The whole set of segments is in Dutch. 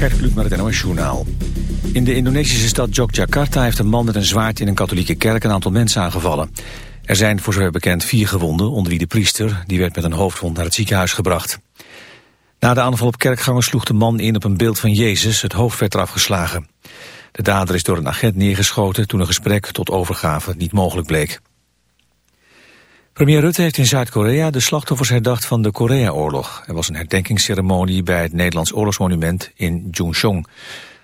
Gert met het NOS Journaal. In de Indonesische stad Yogyakarta heeft een man met een zwaard in een katholieke kerk een aantal mensen aangevallen. Er zijn voor zover bekend vier gewonden, onder wie de priester. Die werd met een hoofdwond naar het ziekenhuis gebracht. Na de aanval op kerkgangers sloeg de man in op een beeld van Jezus. Het hoofd werd eraf geslagen. De dader is door een agent neergeschoten toen een gesprek tot overgave niet mogelijk bleek. Premier Rutte heeft in Zuid-Korea de slachtoffers herdacht van de Korea-oorlog. Er was een herdenkingsceremonie bij het Nederlands oorlogsmonument in Juncheong.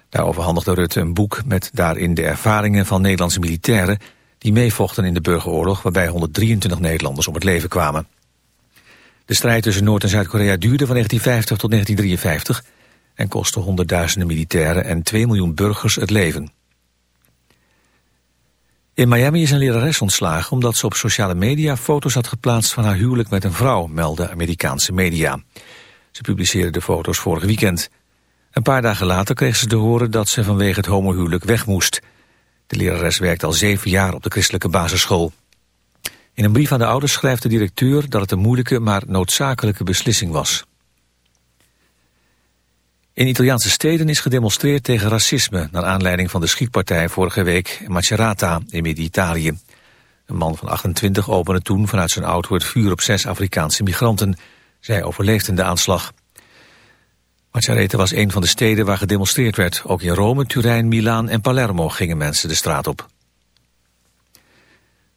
Daar overhandigde Rutte een boek met daarin de ervaringen van Nederlandse militairen... die meevochten in de burgeroorlog waarbij 123 Nederlanders om het leven kwamen. De strijd tussen Noord- en Zuid-Korea duurde van 1950 tot 1953... en kostte honderdduizenden militairen en 2 miljoen burgers het leven. In Miami is een lerares ontslagen omdat ze op sociale media foto's had geplaatst van haar huwelijk met een vrouw, melden Amerikaanse media. Ze publiceerde de foto's vorig weekend. Een paar dagen later kreeg ze te horen dat ze vanwege het homohuwelijk weg moest. De lerares werkt al zeven jaar op de christelijke basisschool. In een brief aan de ouders schrijft de directeur dat het een moeilijke maar noodzakelijke beslissing was. In Italiaanse steden is gedemonstreerd tegen racisme... naar aanleiding van de schietpartij vorige week in Macerata in Midden-Italië. Een man van 28 opende toen vanuit zijn auto het vuur op zes Afrikaanse migranten. Zij overleefden de aanslag. Macerata was een van de steden waar gedemonstreerd werd. Ook in Rome, Turijn, Milaan en Palermo gingen mensen de straat op.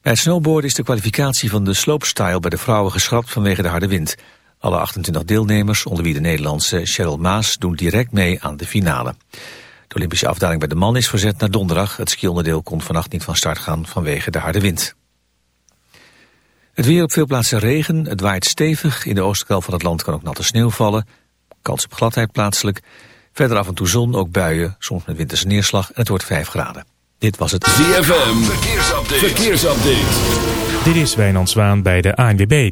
Bij het snowboarden is de kwalificatie van de slopestyle bij de vrouwen geschrapt vanwege de harde wind. Alle 28 deelnemers, onder wie de Nederlandse Cheryl Maas, doen direct mee aan de finale. De Olympische afdaling bij de man is verzet naar donderdag. Het skionderdeel kon vannacht niet van start gaan vanwege de harde wind. Het weer op veel plaatsen regen, het waait stevig. In de oostkant van het land kan ook natte sneeuw vallen. Kans op gladheid plaatselijk. Verder af en toe zon, ook buien, soms met winterse neerslag en het wordt 5 graden. Dit was het ZFM, verkeersupdate. verkeersupdate. Dit is Wijnand Zwaan bij de ANWB.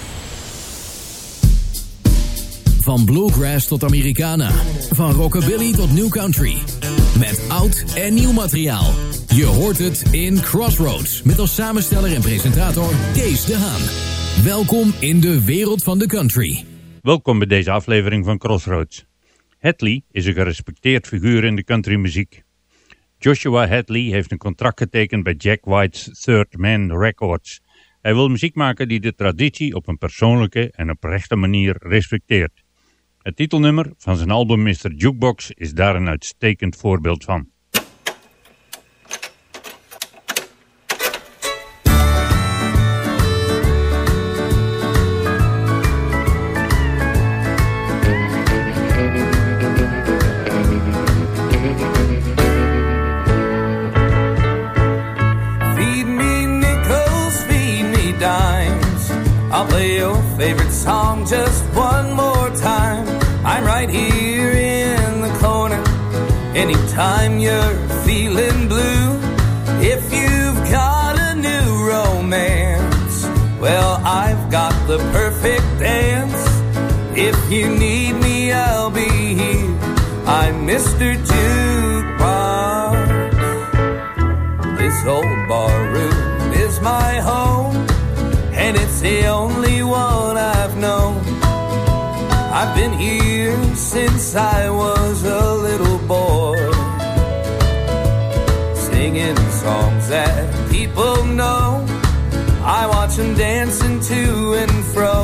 Van bluegrass tot Americana. Van rockabilly tot new country. Met oud en nieuw materiaal. Je hoort het in Crossroads. Met als samensteller en presentator Kees de Haan. Welkom in de wereld van de country. Welkom bij deze aflevering van Crossroads. Hadley is een gerespecteerd figuur in de countrymuziek. Joshua Hadley heeft een contract getekend bij Jack White's Third Man Records. Hij wil muziek maken die de traditie op een persoonlijke en oprechte manier respecteert. Het titelnummer van zijn album Mr. Jukebox is daar een uitstekend voorbeeld van. Time. You're feeling blue, if you've got a new romance, well, I've got the perfect dance. If you need me, I'll be here. I'm Mr. Jukebox. This old bar room is my home, and it's the only one I've known. I've been here since I was a little songs that people know. I watch them dancing to and fro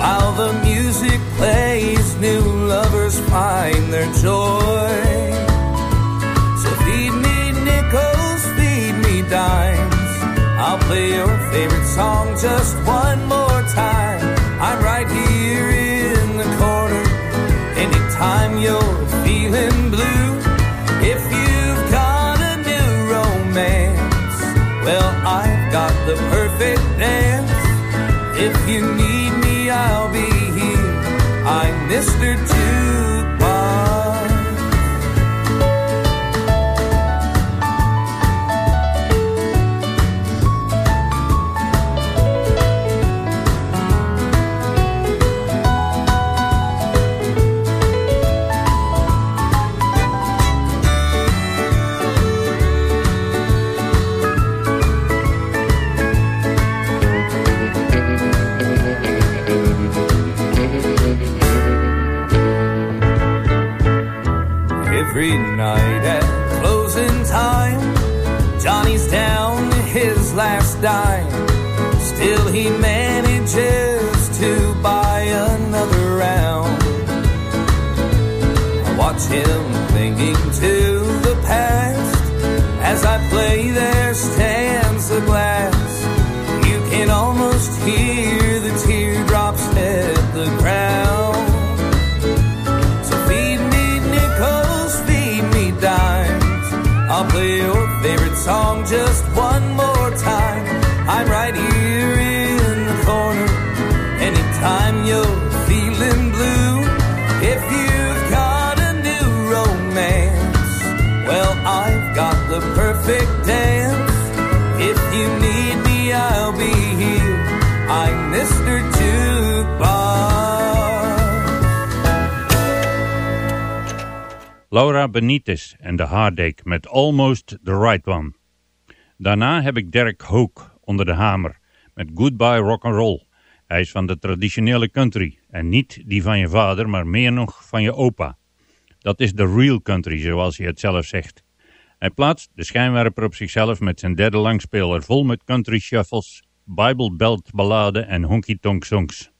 while the music plays. New lovers find their joy. So feed me nickels, feed me dimes. I'll play your favorite song just one more time. I'm right here in the corner. Anytime you're the perfect him clinging to the past as I play their stand. Perfect dance. If you need me, I'll be here. I'm Mr. Jukebox. Laura Benitez en The Heartache met Almost the Right One. Daarna heb ik Derek Hook onder de hamer met Goodbye Rock and Roll. Hij is van de traditionele country en niet die van je vader, maar meer nog van je opa. Dat is de real country, zoals hij het zelf zegt. Hij plaatst de schijnwerper op zichzelf met zijn derde langspeler vol met country shuffles, Bible belt balladen en honky tonk songs.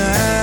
understand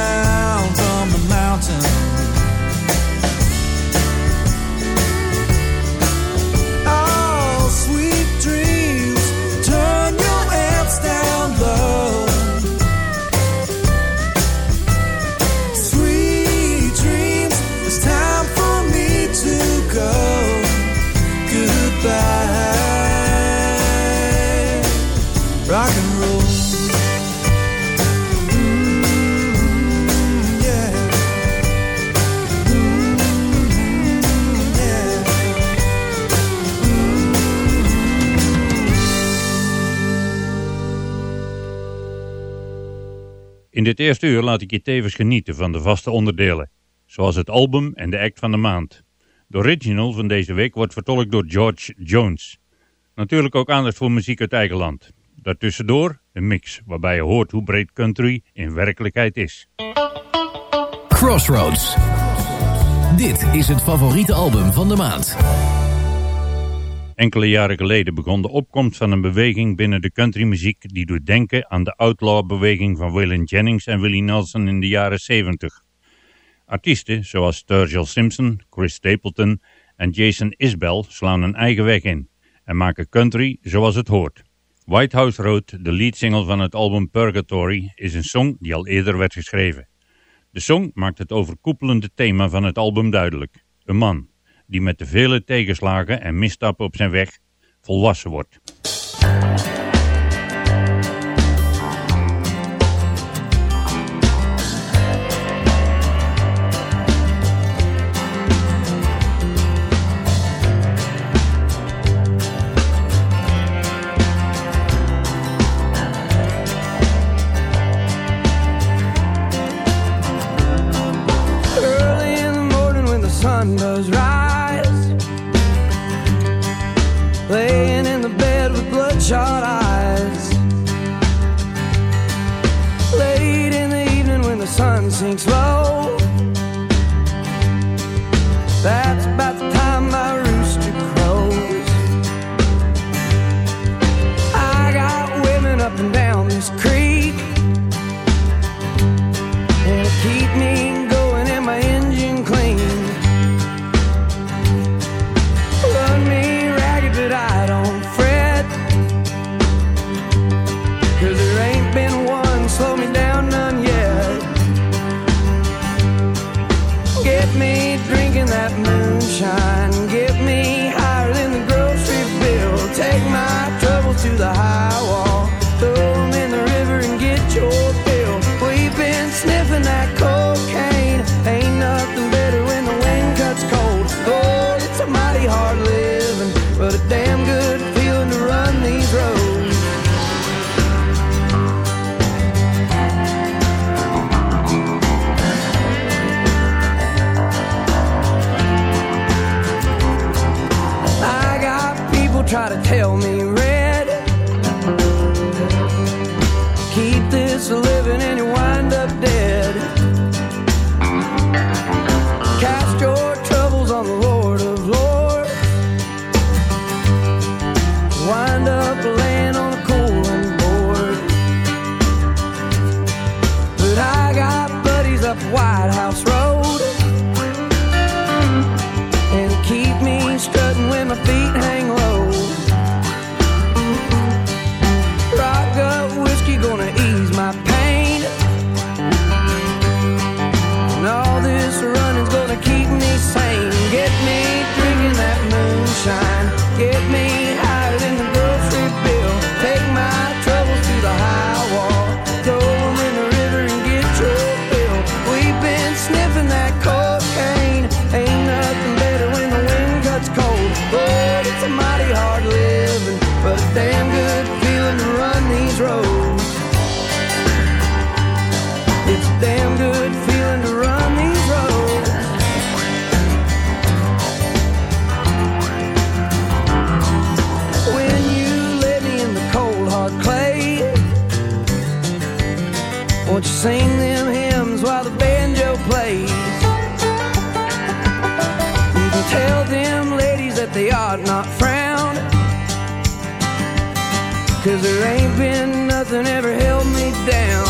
dit eerste uur laat ik je tevens genieten van de vaste onderdelen, zoals het album en de act van de maand. De original van deze week wordt vertolkt door George Jones. Natuurlijk ook aandacht voor muziek uit eigen land. Daartussendoor een mix, waarbij je hoort hoe breed country in werkelijkheid is. Crossroads. Dit is het favoriete album van de maand. Enkele jaren geleden begon de opkomst van een beweging binnen de countrymuziek die doet denken aan de outlaw-beweging van Waylon Jennings en Willie Nelson in de jaren 70. Artiesten zoals Sturgill Simpson, Chris Stapleton en Jason Isbell slaan een eigen weg in en maken country zoals het hoort. White House Road, de leadsingle van het album Purgatory, is een song die al eerder werd geschreven. De song maakt het overkoepelende thema van het album duidelijk. Een man die met de vele tegenslagen en misstappen op zijn weg volwassen wordt. out, not frown. Cause there ain't been nothing ever held me down.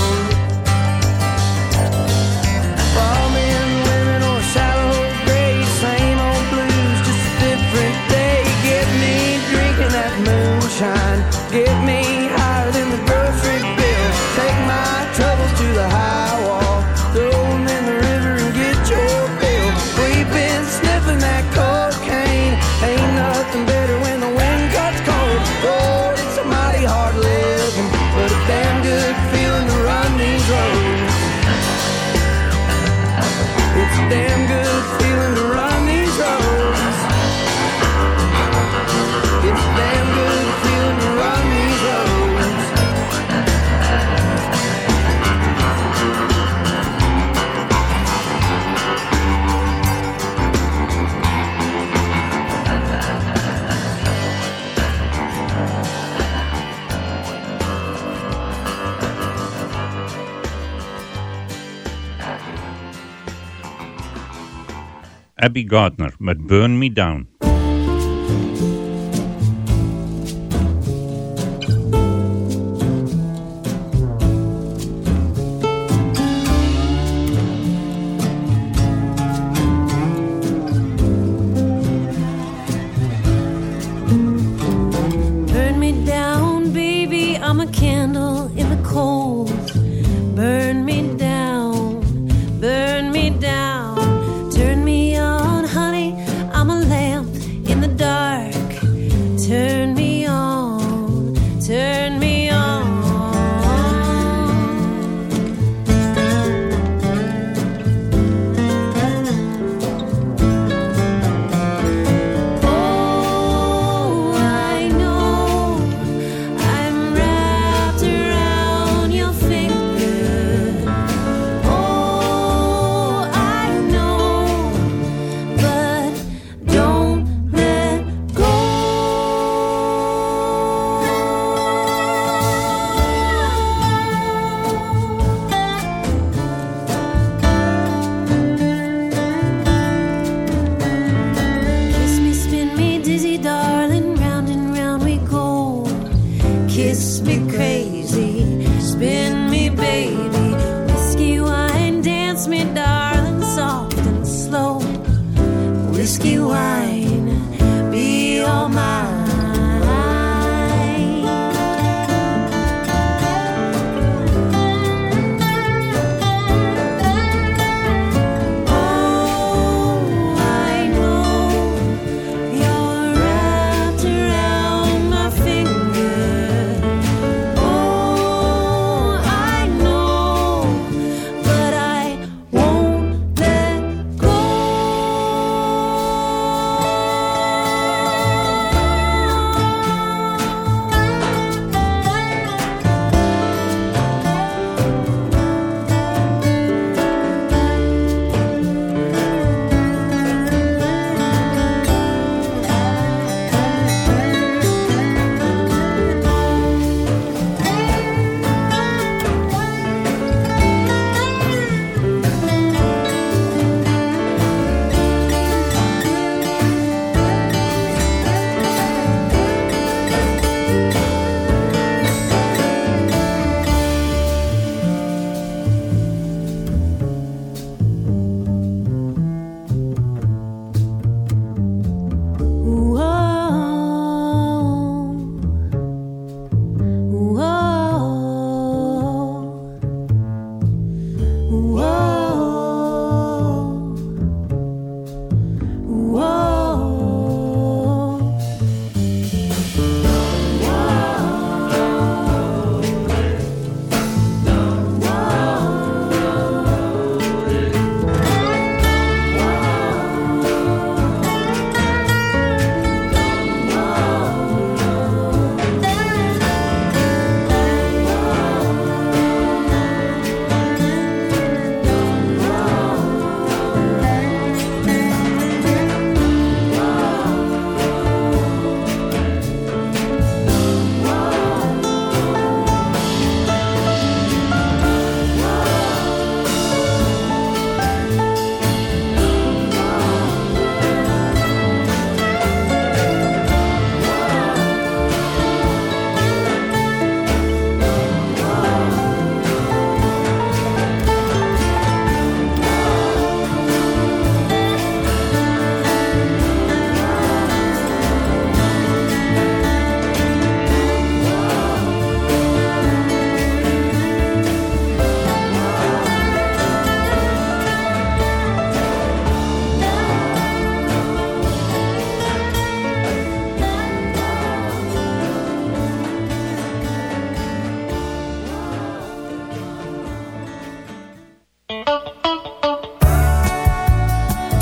Abby Gardner met Burn Me Down.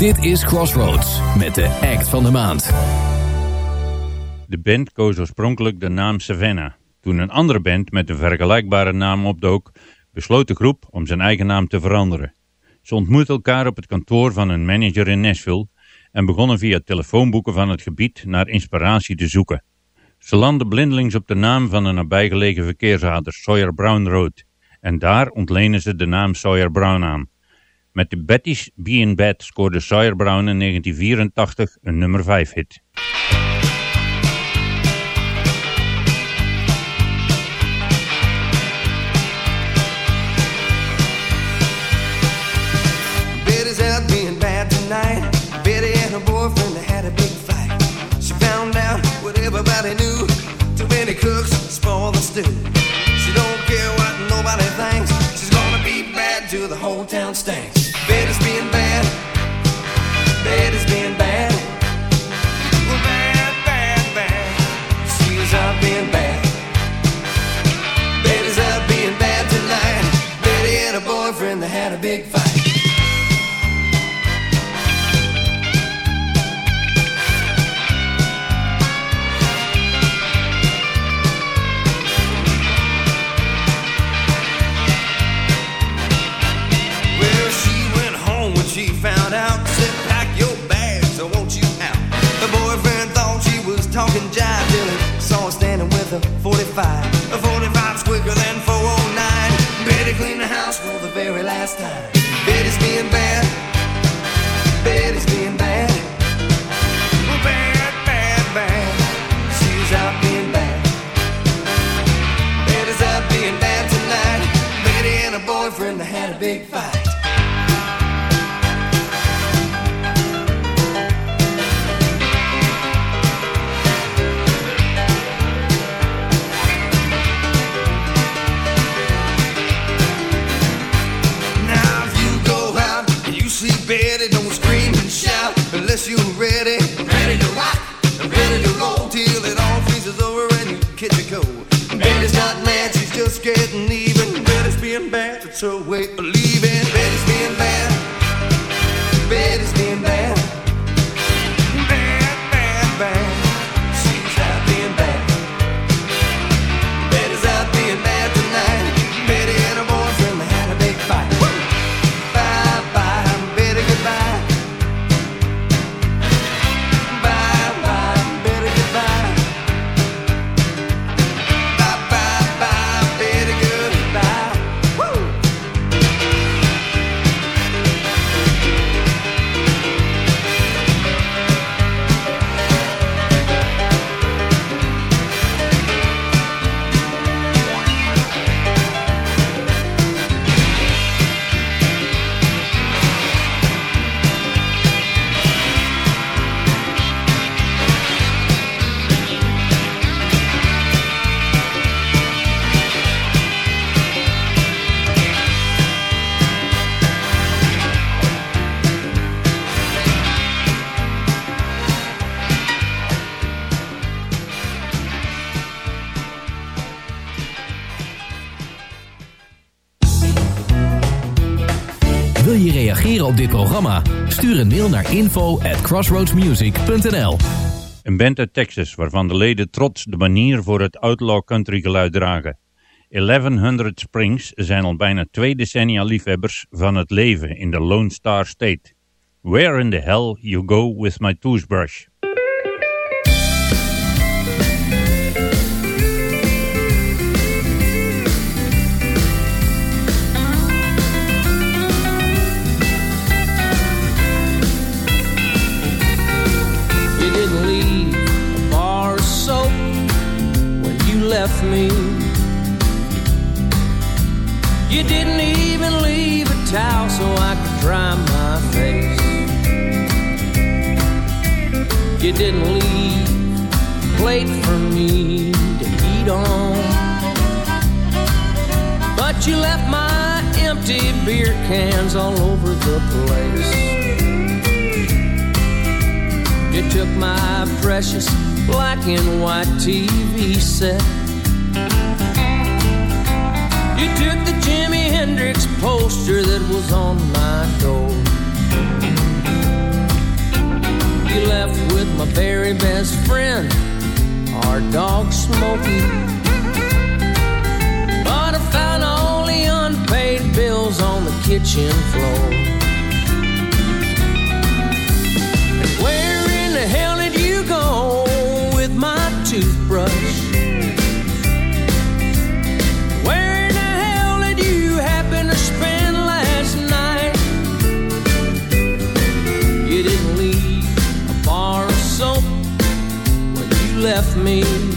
Dit is Crossroads met de act van de maand. De band koos oorspronkelijk de naam Savannah. Toen een andere band met een vergelijkbare naam opdook, besloot de groep om zijn eigen naam te veranderen. Ze ontmoetten elkaar op het kantoor van een manager in Nashville en begonnen via telefoonboeken van het gebied naar inspiratie te zoeken. Ze landden blindelings op de naam van een nabijgelegen verkeersader, Sawyer Brown Road, en daar ontlenen ze de naam Sawyer Brown aan. Met de Betty's Be in Bed scoorde Sawyer Brown in 1984 een nummer 5 hit. Everybody knew. Too many cooks spoil the. She don't care what nobody thinks. She's gonna be bad till the whole town stinks. Talking jive till saw her standing with a 45. A 45's quicker than 409. Betty cleaned the house for the very last time. Betty's being bad. Betty's being bad. Bad, bad, bad. She's out being bad. Betty's out being bad tonight. Betty and her boyfriend had a big fight. away Wil je reageren op dit programma? Stuur een mail naar info at crossroadsmusic.nl Een band uit Texas waarvan de leden trots de manier voor het outlaw country geluid dragen. 1100 Springs zijn al bijna twee decennia liefhebbers van het leven in de Lone Star State. Where in the hell you go with my toothbrush? Left me. You didn't even leave a towel so I could dry my face. You didn't leave a plate for me to eat on. But you left my empty beer cans all over the place. You took my precious black and white TV set. You took the Jimi Hendrix poster that was on my door. You left with my very best friend, our dog Smokey. But I found all the unpaid bills on the kitchen floor. Left me.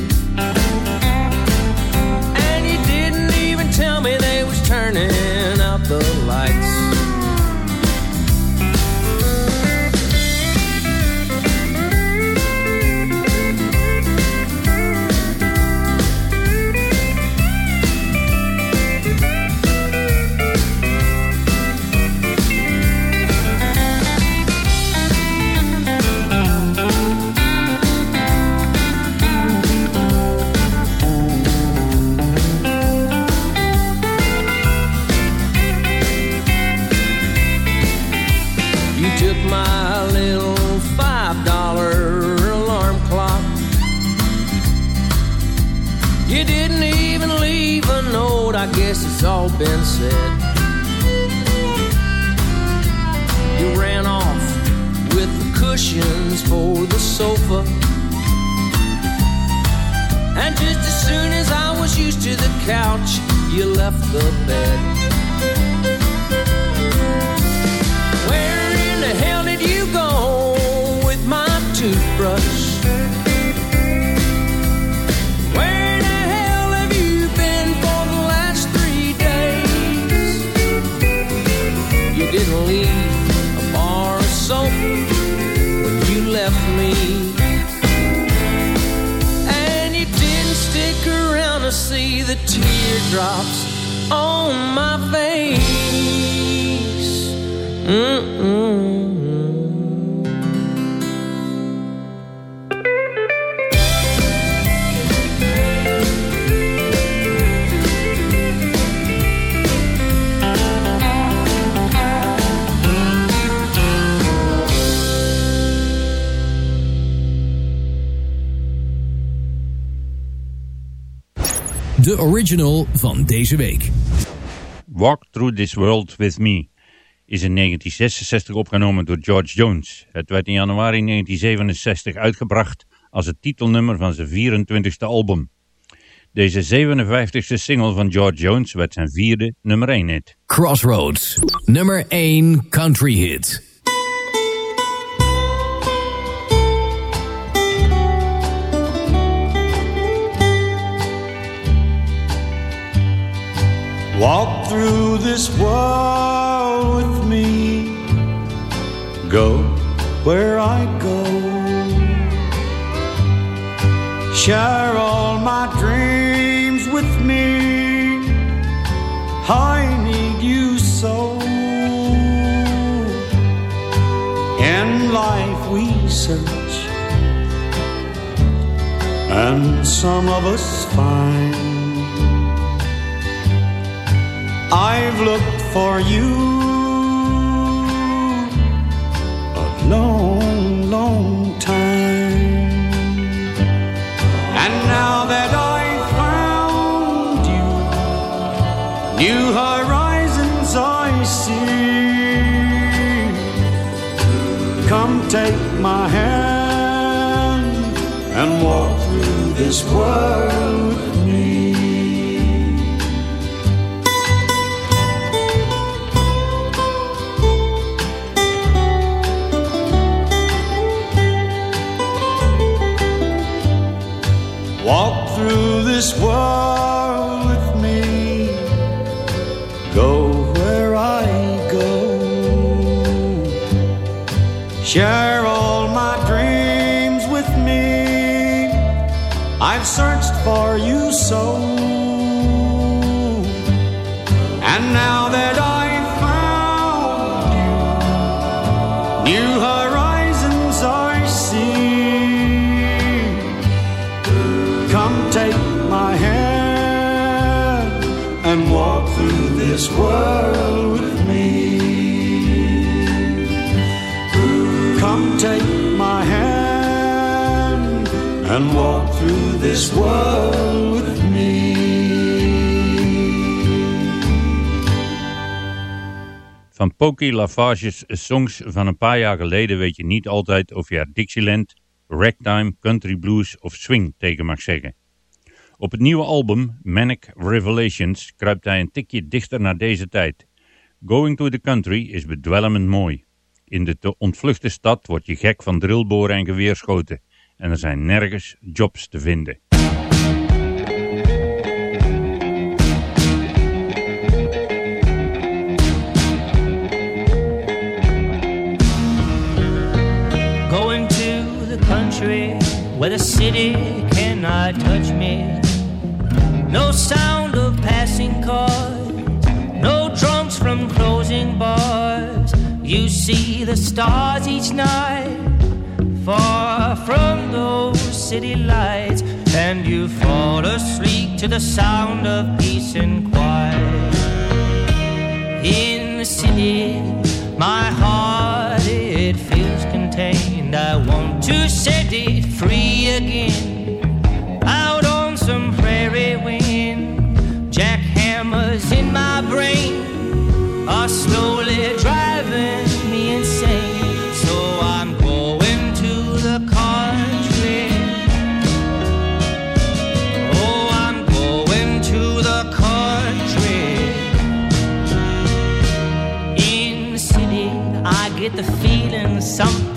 De original van deze week. Walk Through This World With Me is in 1966 opgenomen door George Jones. Het werd in januari 1967 uitgebracht als het titelnummer van zijn 24e album. Deze 57e single van George Jones werd zijn vierde nummer 1 hit. Crossroads, nummer 1 country hit. Walk through this world with me. Go where I go. Share all my dreams with me. I need you so. In life we search, and some of us find. I've looked for you a long, long time. And now that I've found you, new horizons I see. Come take my hand and walk through this world this world with me. Go where I go. Share all my dreams with me. I've searched for you so. Walk this world with me. Van Pokey Lavage's songs van een paar jaar geleden weet je niet altijd of je er Dixieland, ragtime, country blues of swing tegen mag zeggen. Op het nieuwe album Manic Revelations kruipt hij een tikje dichter naar deze tijd. Going to the Country is bedwelmend mooi. In de te ontvluchte stad word je gek van drillboren en geweerschoten en er zijn nergens jobs te vinden. Going to the country where the city cannot touch me. No sound of passing cars, no drunks from closing bars. You see the stars each night, far from those city lights, and you fall asleep to the sound of peace and quiet. In the city, my heart it feels contained. I want to set it free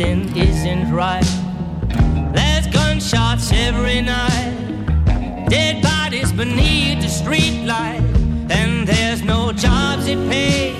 something isn't right. There's gunshots every night, dead bodies beneath the street light, and there's no jobs that pay,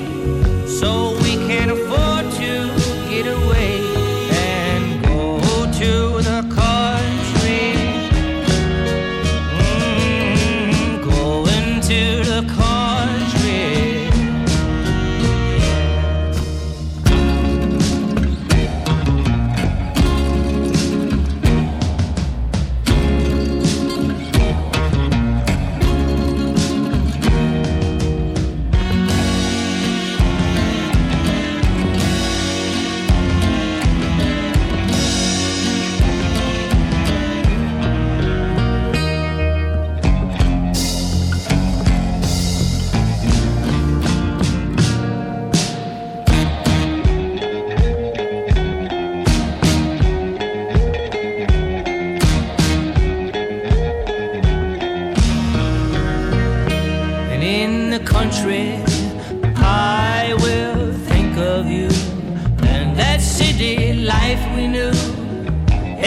life we knew.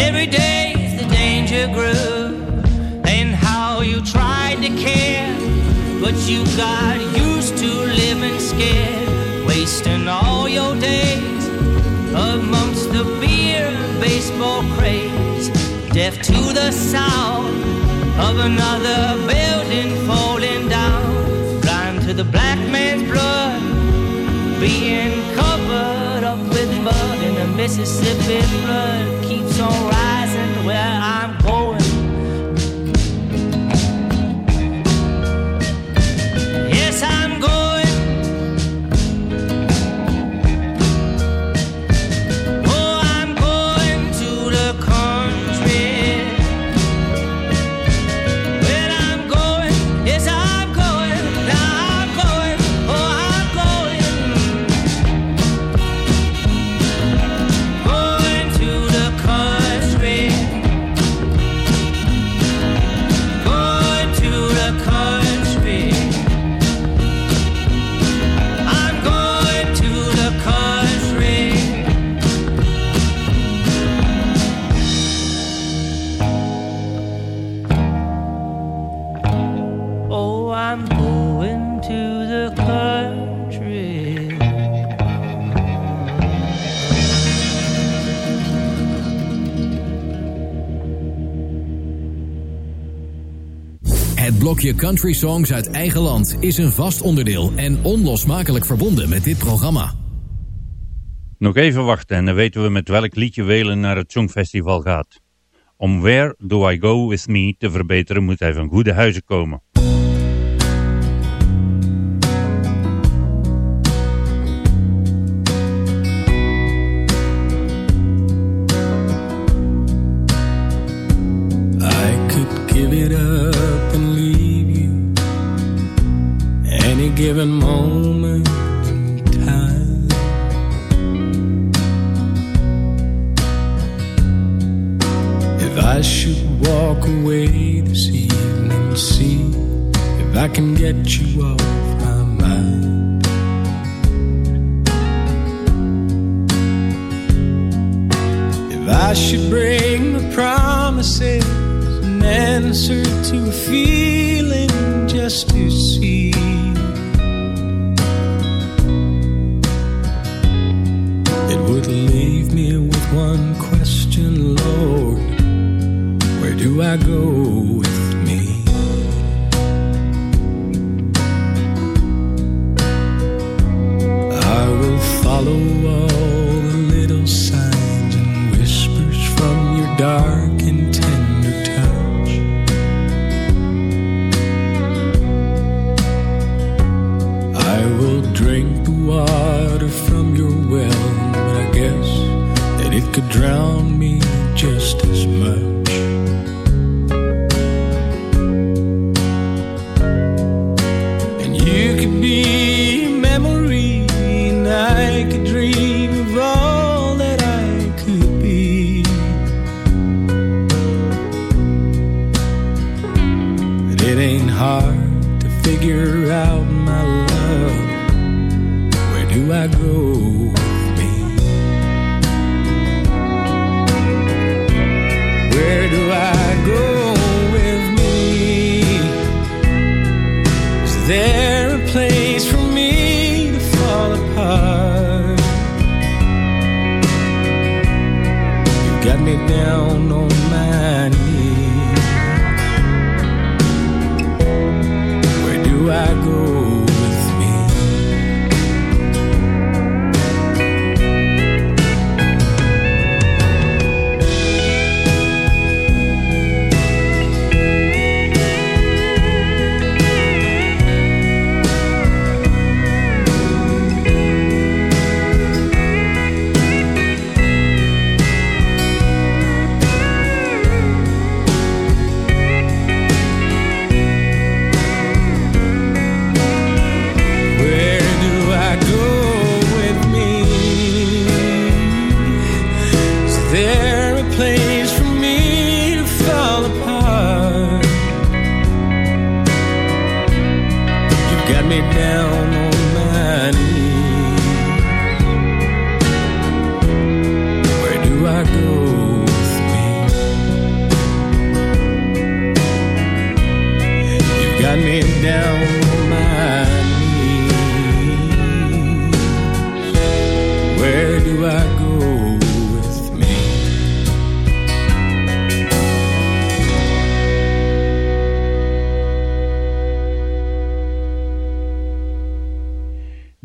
Every day the danger grew, and how you tried to care, but you got used to living scared, wasting all your days amongst the beer and baseball craze, deaf to the sound of another building falling down, blind to the black man's blood, being Mississippi flood keeps on rising where I'm blokje country songs uit eigen land is een vast onderdeel en onlosmakelijk verbonden met dit programma. Nog even wachten en dan weten we met welk liedje Welen naar het Songfestival gaat. Om Where Do I Go With Me te verbeteren moet hij van goede huizen komen.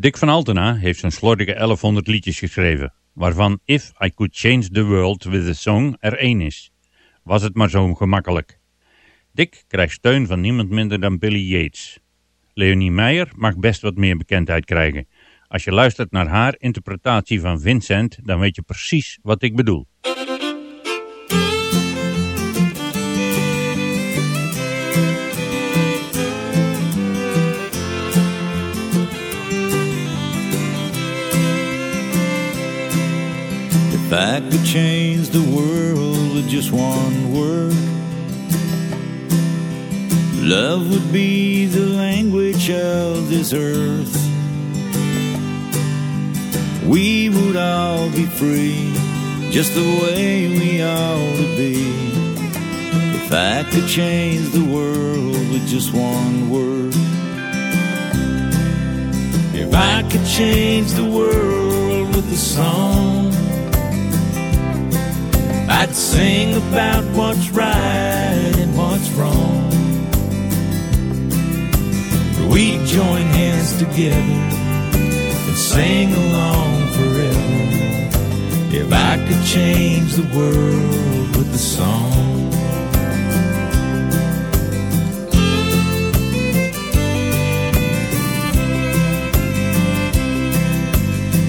Dick van Altena heeft zo'n slordige 1100 liedjes geschreven, waarvan If I Could Change the World with a Song er één is. Was het maar zo gemakkelijk. Dick krijgt steun van niemand minder dan Billy Yates. Leonie Meijer mag best wat meer bekendheid krijgen. Als je luistert naar haar interpretatie van Vincent, dan weet je precies wat ik bedoel. I could change the world with just one word, love would be the language of this earth. We would all be free, just the way we ought to be. If I could change the world with just one word, if I could change the world with a song. I'd sing about what's right and what's wrong. We'd join hands together and sing along forever. If I could change the world with a song.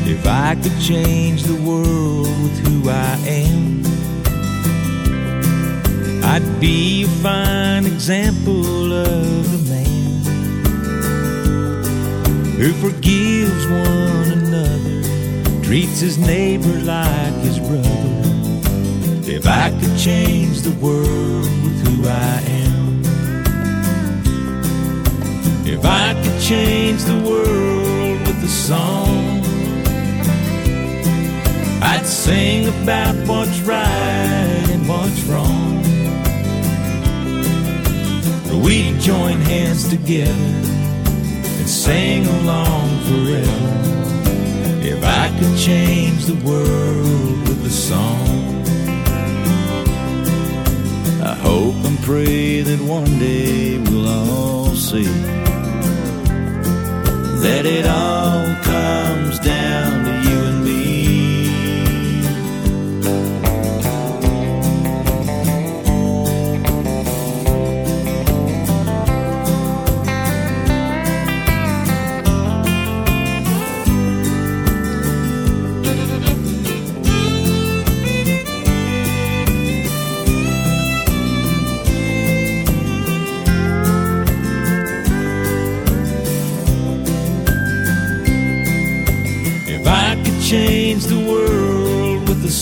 If I could change the world with who I am. I'd be a fine example of a man who forgives one another, treats his neighbor like his brother. If I could change the world with who I am, if I could change the world with a song, I'd sing about what's right We'd join hands together and sing along forever. If I could change the world with a song, I hope and pray that one day we'll all see that it all comes down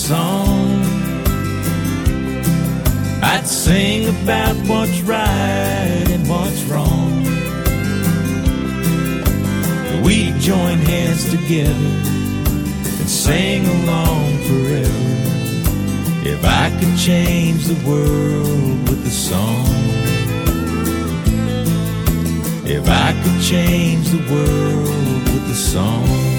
song, I'd sing about what's right and what's wrong. We'd join hands together and sing along forever. If I could change the world with a song. If I could change the world with a song.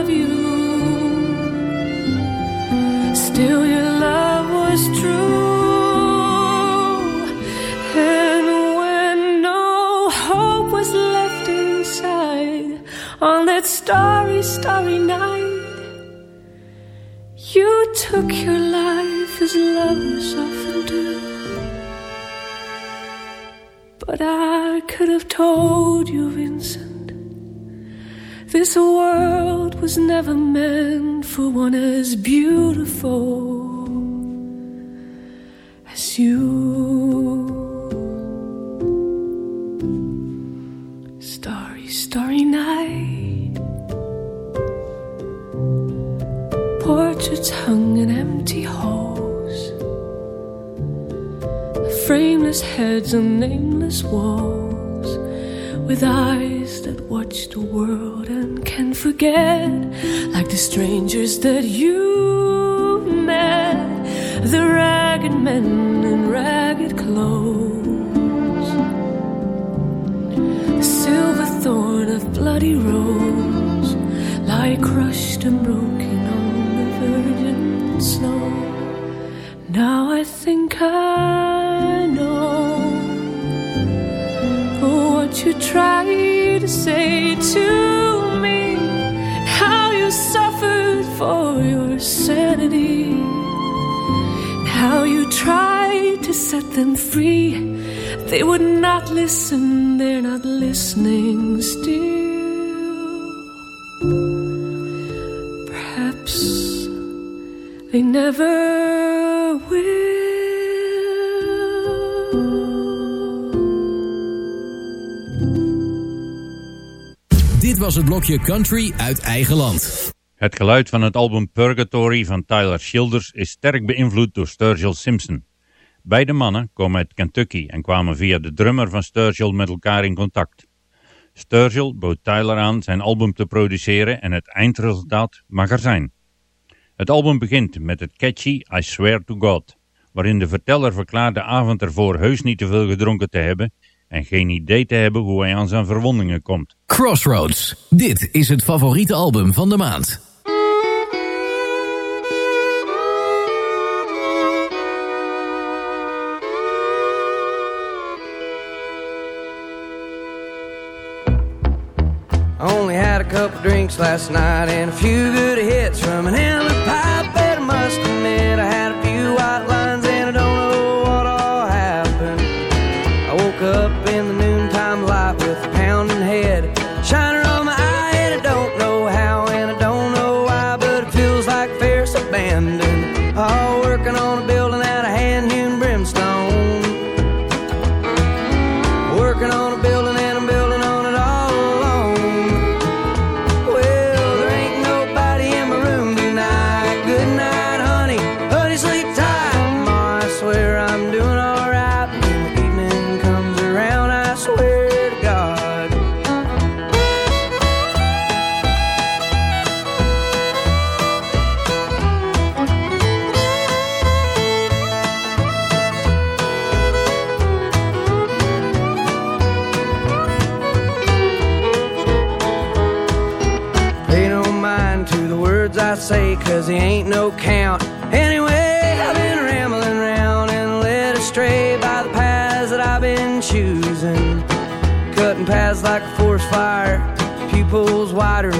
you. Still, your love was true. And when no hope was left inside on that starry, starry night, you took your life as lovers often do. But I could have told you, Vincent, this world was never meant for one as beautiful as you. Starry, starry night. Portraits hung in empty halls. Frameless heads and nameless walls. With eyes that watch the world and can forget. Like the strangers that you met. The ragged men in ragged clothes. The silver thorn of bloody rose lie crushed and broken on the virgin snow. Now I think I know what you tried to say to me, how you suffered for your sanity, how you tried to set them free. They would not listen, they're not listening still. Perhaps they never was het blokje Country uit eigen land. Het geluid van het album Purgatory van Tyler Childers is sterk beïnvloed door Sturgill Simpson. Beide mannen komen uit Kentucky en kwamen via de drummer van Sturgill met elkaar in contact. Sturgill bood Tyler aan zijn album te produceren en het eindresultaat mag er zijn. Het album begint met het catchy I Swear to God, waarin de verteller verklaart de avond ervoor heus niet te veel gedronken te hebben en geen idee te hebben hoe hij aan zijn verwondingen komt. Crossroads. Dit is het favoriete album van de maand. I only had a couple drinks last night and a few good hits from an wider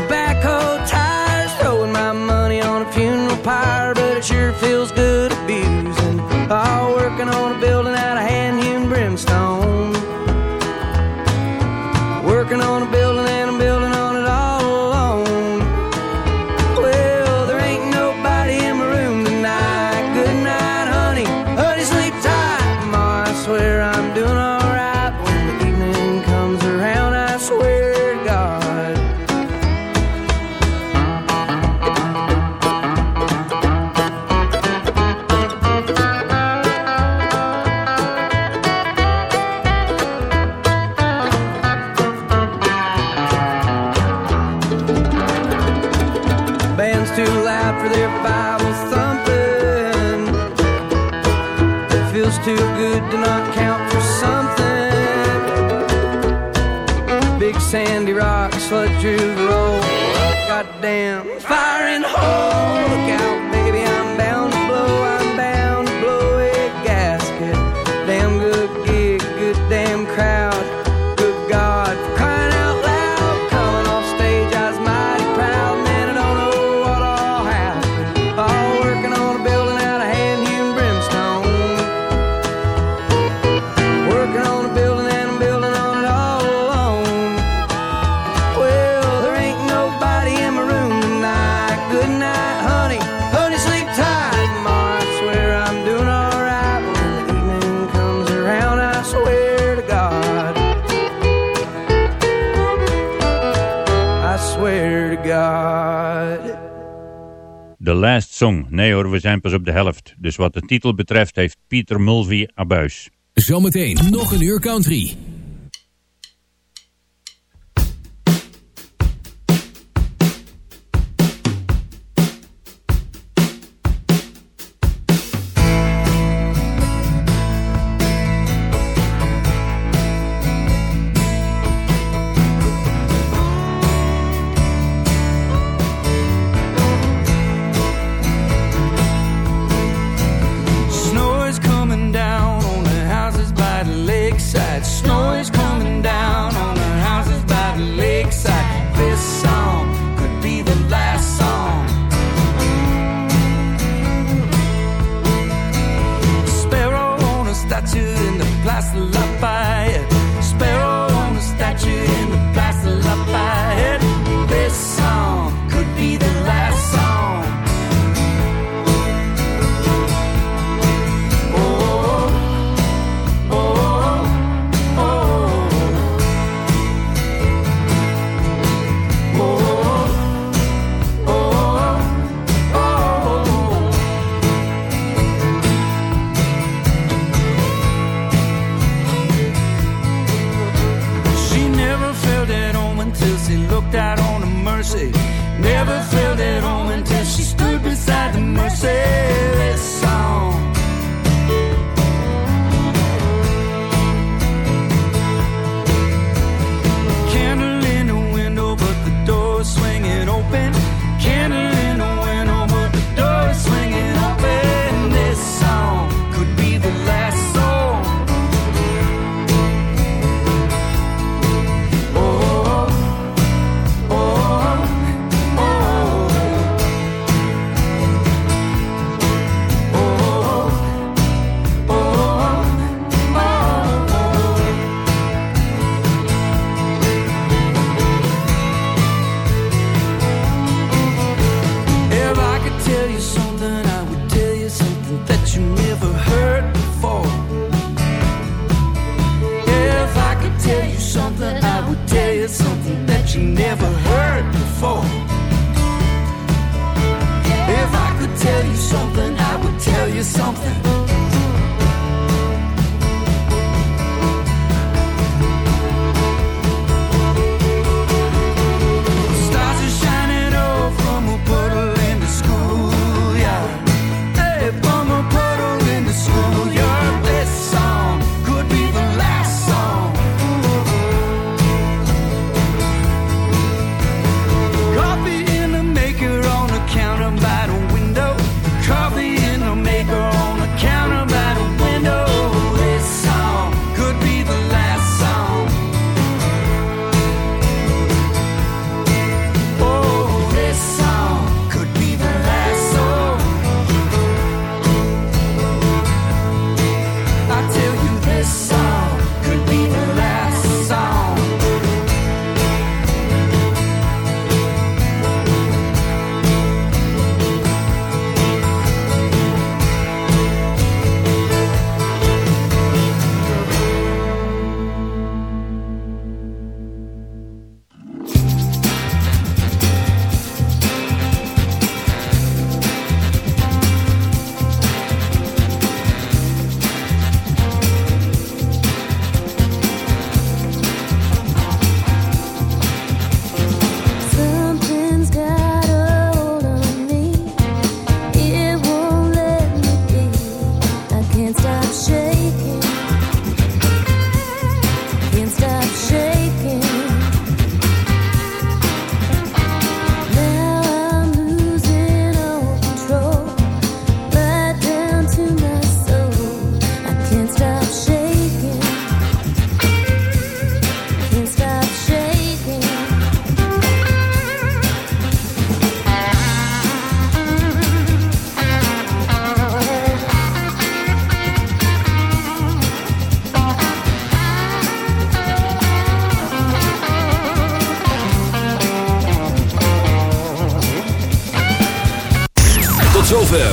Nee hoor, we zijn pas op de helft. Dus wat de titel betreft heeft Pieter Mulvey abuis. Zometeen nog een uur country.